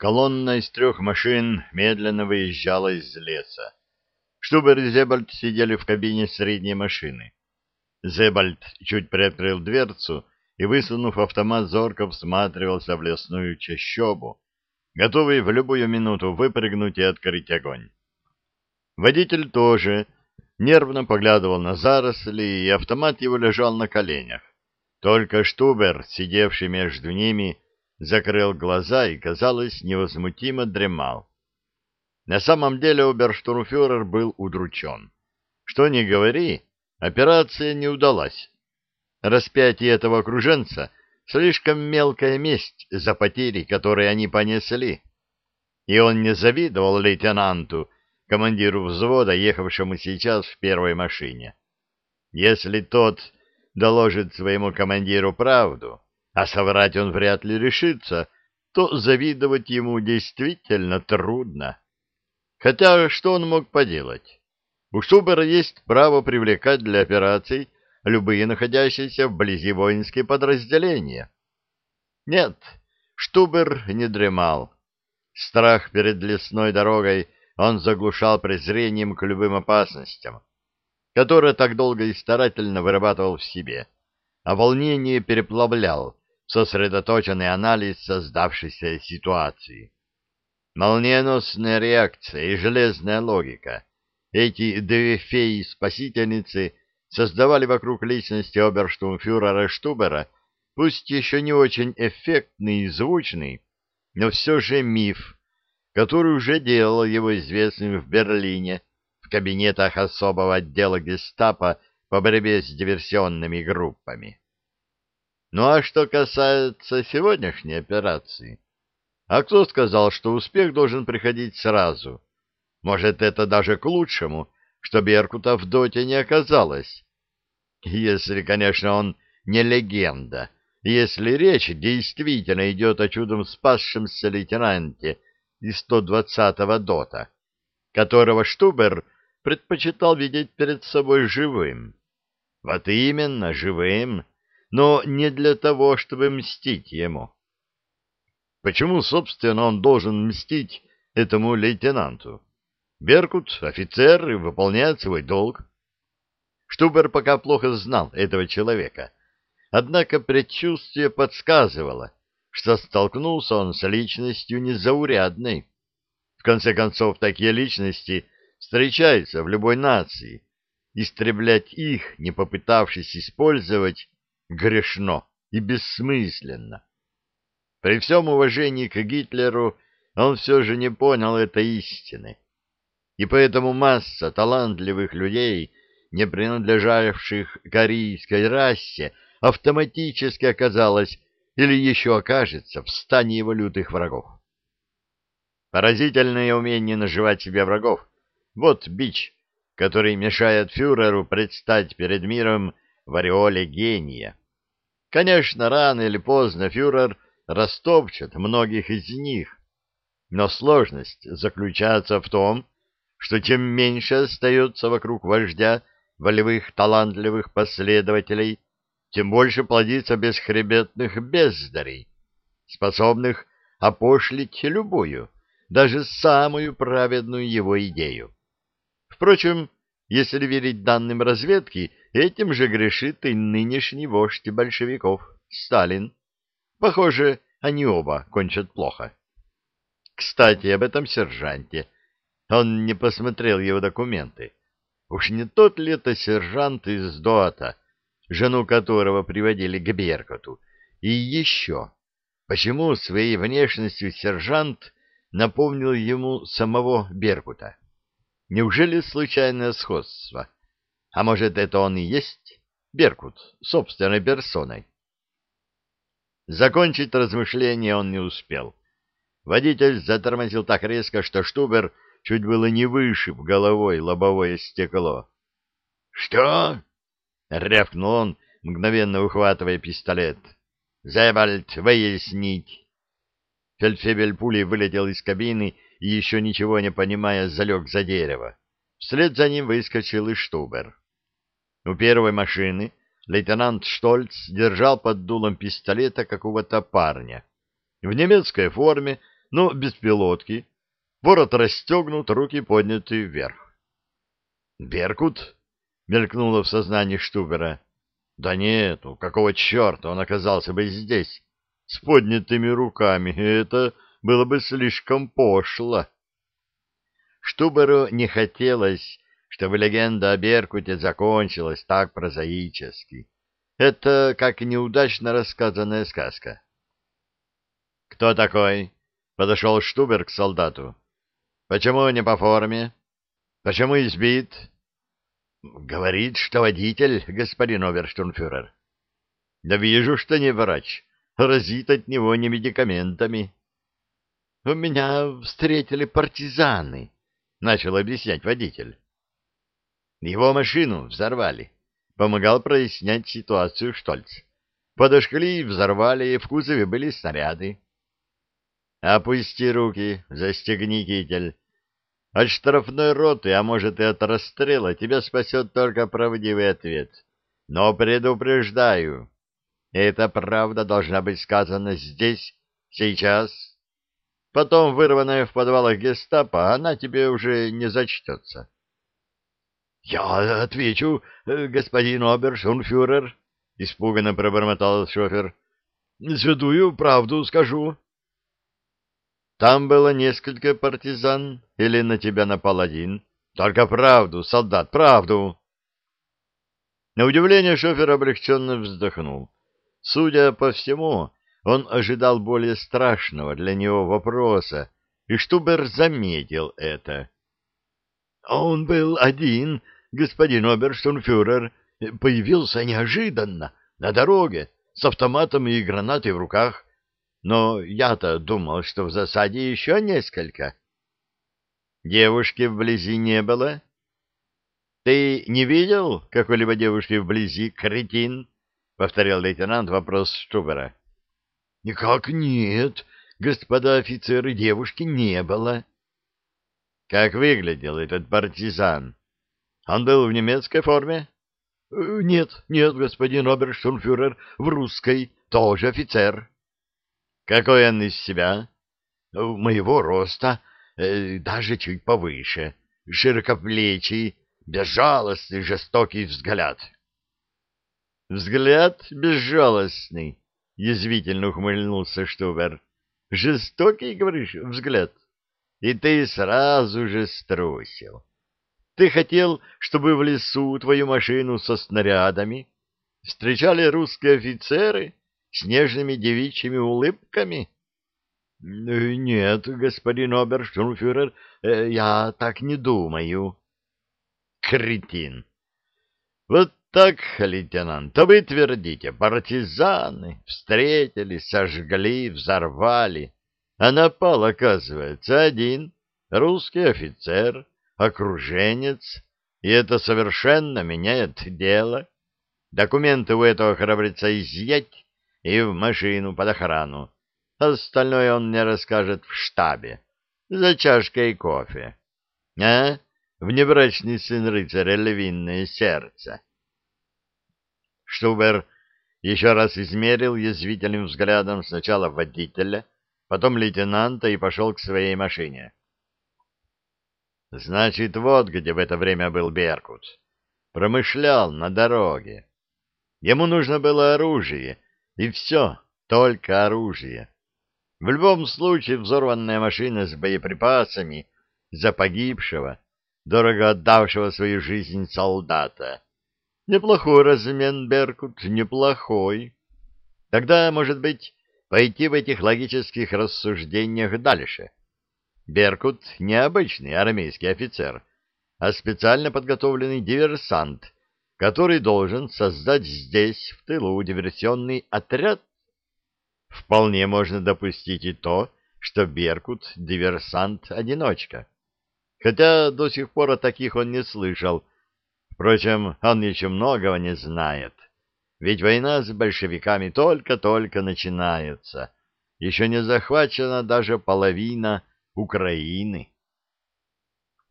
Колонна из трех машин медленно выезжала из леса. Штубер и Зебальд сидели в кабине средней машины. Зебальд чуть приоткрыл дверцу и, высунув автомат, зорко всматривался в лесную чащобу, готовый в любую минуту выпрыгнуть и открыть огонь. Водитель тоже нервно поглядывал на заросли, и автомат его лежал на коленях. Только Штубер, сидевший между ними, закрыл глаза и, казалось, невозмутимо дремал. На самом деле оберштурмфюрер был удручен. Что ни говори, операция не удалась. Распятие этого окруженца — слишком мелкая месть за потери, которые они понесли. И он не завидовал лейтенанту, командиру взвода, ехавшему сейчас в первой машине. Если тот доложит своему командиру правду, а соврать он вряд ли решится, то завидовать ему действительно трудно. Хотя что он мог поделать? У Штубера есть право привлекать для операций любые находящиеся вблизи воинские подразделения. Нет, Штубер не дремал. Страх перед лесной дорогой он заглушал презрением к любым опасностям, которые так долго и старательно вырабатывал в себе, а волнение переплавлял сосредоточенный анализ создавшейся ситуации. Молниеносная реакция и железная логика. Эти две феи-спасительницы создавали вокруг личности оберштумфюрера Штубера, пусть еще не очень эффектный и звучный, но все же миф, который уже делал его известным в Берлине, в кабинетах особого отдела гестапо по борьбе с диверсионными группами. Ну а что касается сегодняшней операции, а кто сказал, что успех должен приходить сразу? Может, это даже к лучшему, что Беркута в доте не оказалось. Если, конечно, он не легенда, если речь действительно идет о чудом спасшемся лейтенанте из 120-го дота, которого Штубер предпочитал видеть перед собой живым. Вот именно, живым, но не для того, чтобы мстить ему. Почему, собственно, он должен мстить этому лейтенанту? Беркут — офицер и выполняет свой долг. Штубер пока плохо знал этого человека, однако предчувствие подсказывало, что столкнулся он с личностью незаурядной. В конце концов, такие личности встречаются в любой нации. Истреблять их, не попытавшись использовать, грешно и бессмысленно. При всем уважении к Гитлеру он все же не понял этой истины. И поэтому масса талантливых людей, не принадлежавших корейской расе, автоматически оказалась или еще окажется в стане его лютых врагов. Поразительное умение наживать себе врагов — вот бич, который мешает фюреру предстать перед миром в ореоле гения. Конечно, рано или поздно фюрер растопчет многих из них, но сложность заключается в том, что чем меньше остается вокруг вождя волевых талантливых последователей, тем больше плодится бесхребетных бездарей, способных опошлить любую, даже самую праведную его идею. Впрочем, если верить данным разведки, этим же грешит и нынешний вождь большевиков, Сталин. Похоже, они оба кончат плохо. Кстати, об этом сержанте. Он не посмотрел его документы. Уж не тот ли это сержант из ДОАТа, жену которого приводили к Беркуту? И еще, почему своей внешностью сержант напомнил ему самого Беркута? Неужели случайное сходство? А может, это он и есть? Беркут, собственной персоной. Закончить размышление он не успел. Водитель затормозил так резко, что Штубер чуть было не вышиб головой лобовое стекло. — Что? — рявкнул он, мгновенно ухватывая пистолет. — Зебальд, выяснить. Фельдфебель пулей вылетел из кабины и, еще ничего не понимая, залег за дерево. Вслед за ним выскочил и Штубер. У первой машины лейтенант Штольц держал под дулом пистолета какого-то парня. В немецкой форме, но без пилотки. Ворот расстегнут, руки подняты вверх. «Беркут?» — мелькнуло в сознании Штубера. «Да нету, какого черта он оказался бы здесь, с поднятыми руками? Это было бы слишком пошло». Штуберу не хотелось, чтобы легенда о Беркуте закончилась так прозаически. Это как неудачно рассказанная сказка. «Кто такой?» — подошел Штубер к солдату. «Почему не по форме? Почему избит?» «Говорит, что водитель, господин оберштурмфюрер». «Да вижу, что не врач. Разит от него не медикаментами». «У меня встретили партизаны», — начал объяснять водитель. Его машину взорвали. Помогал прояснять ситуацию Штольц. Подошли, взорвали, и в кузове были снаряды. Опусти руки, застегни китель. От штрафной роты, а может и от расстрела, тебя спасет только правдивый ответ. Но предупреждаю, эта правда должна быть сказана здесь, сейчас. Потом, вырванная в подвалах гестапо, она тебе уже не зачтется. — Я отвечу, э, господин обершунфюрер, — испуганно пробормотал шофер. — Святую правду скажу. Там было несколько партизан, или на тебя напал один? Только правду, солдат, правду. На удивление шофер облегченно вздохнул. Судя по всему, он ожидал более страшного для него вопроса, и Штубер заметил это. Он был один, господин оберштурмфюрер, появился неожиданно, на дороге, с автоматом и гранатой в руках. Но я-то думал, что в засаде еще несколько. Девушки вблизи не было? Ты не видел какой-либо девушки вблизи, кретин? Повторил лейтенант вопрос Штубера. Никак нет, господа офицеры, девушки не было. Как выглядел этот партизан? Он был в немецкой форме? Э, нет, нет, господин оберштурмфюрер, в русской, тоже офицер. Какой он из себя? Моего роста, э, даже чуть повыше, широкоплечий, безжалостный, жестокий взгляд. Взгляд безжалостный, язвительно ухмыльнулся Штубер. Жестокий, говоришь, взгляд? И ты сразу же струсил. Ты хотел, чтобы в лесу твою машину со снарядами встречали русские офицеры с нежными девичьими улыбками? — Нет, господин оберштурмфюрер, э, я так не думаю. — Кретин! Вот так, лейтенант, а вы твердите, партизаны встретили, сожгли, взорвали, а напал, оказывается, один русский офицер, окруженец, и это совершенно меняет дело. Документы у этого храбреца изъять и в машину под охрану. Остальное он мне расскажет в штабе, за чашкой кофе. А? Внебрачный сын рыцаря львиное сердце. Штубер еще раз измерил язвительным взглядом сначала водителя, потом лейтенанта и пошел к своей машине. Значит, вот где в это время был Беркут. Промышлял на дороге. Ему нужно было оружие, и все, только оружие. В любом случае взорванная машина с боеприпасами за погибшего, дорого отдавшего свою жизнь солдата. Неплохой размен, Беркут, неплохой. Тогда, может быть, пойти в этих логических рассуждениях дальше. Беркут — не обычный армейский офицер, а специально подготовленный диверсант, который должен создать здесь, в тылу, диверсионный отряд. Вполне можно допустить и то, что Беркут — диверсант-одиночка. Хотя до сих пор о таких он не слышал. Впрочем, он еще многого не знает. Ведь война с большевиками только-только начинается. Еще не захвачена даже половина Украины.